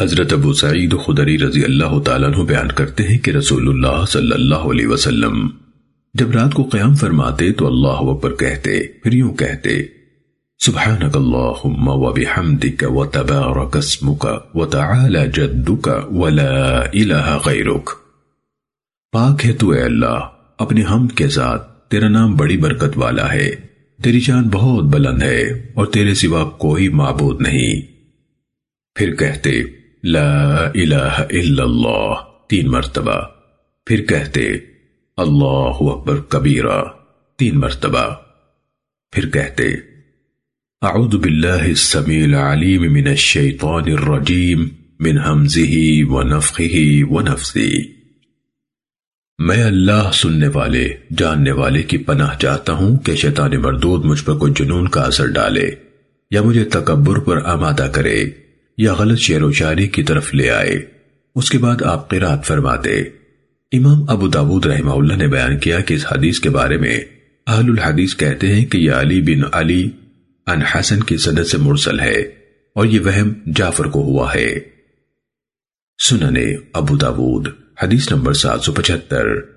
حضرت ابو سعید خدری رضی اللہ تعالیٰ عنہ بیان کرتے ہیں کہ رسول اللہ صلی اللہ علیہ وسلم جب رات کو قیام فرماتے تو اللہ اکبر کہتے، پھر یوں کہتے، سبحانک اللہم و بحمدک و تبارک اسمک و تعالی جدک و لا الہ غیرک۔ پاک ہے تو اے اللہ اپنی حمد کے ساتھ تیرا نام بڑی برکت والا ہے، تیری جان بہت بلند ہے اور تیرے سوا کوئی معبود نہیں۔ پھر کہتے لا الہ الا اللہ، تین مرتبہ۔ پھر کہتے، اللہ اکبر کبیرہ، تین مرتبہ۔ پھر کہتے، اعوذ باللہ السمیع العلیم من الشیطان الرجیم، من حمزه ونفخه ونفسی میں اللہ سننے والے، جاننے والے کی پناہ چاہتا ہوں کہ شیطان مردود مجھ پر کوئی جنون کا اثر ڈالے یا مجھے تکبر پر آمادہ کرے۔ یا غلط شعر و شاعری کی طرف لے آئے۔ اس کے بعد آپ قرآت فرماتے امام ابو داود رحمہ اللہ نے بیان کیا کہ اس حدیث کے بارے میں اہل الحدیث کہتے ہیں کہ یہ علی بن علی ان حسن کی صدت سے مرسل ہے اور یہ وہم جعفر کو ہوا ہے۔ سننے ابو داود، حدیث نمبر سات سو پچہتر۔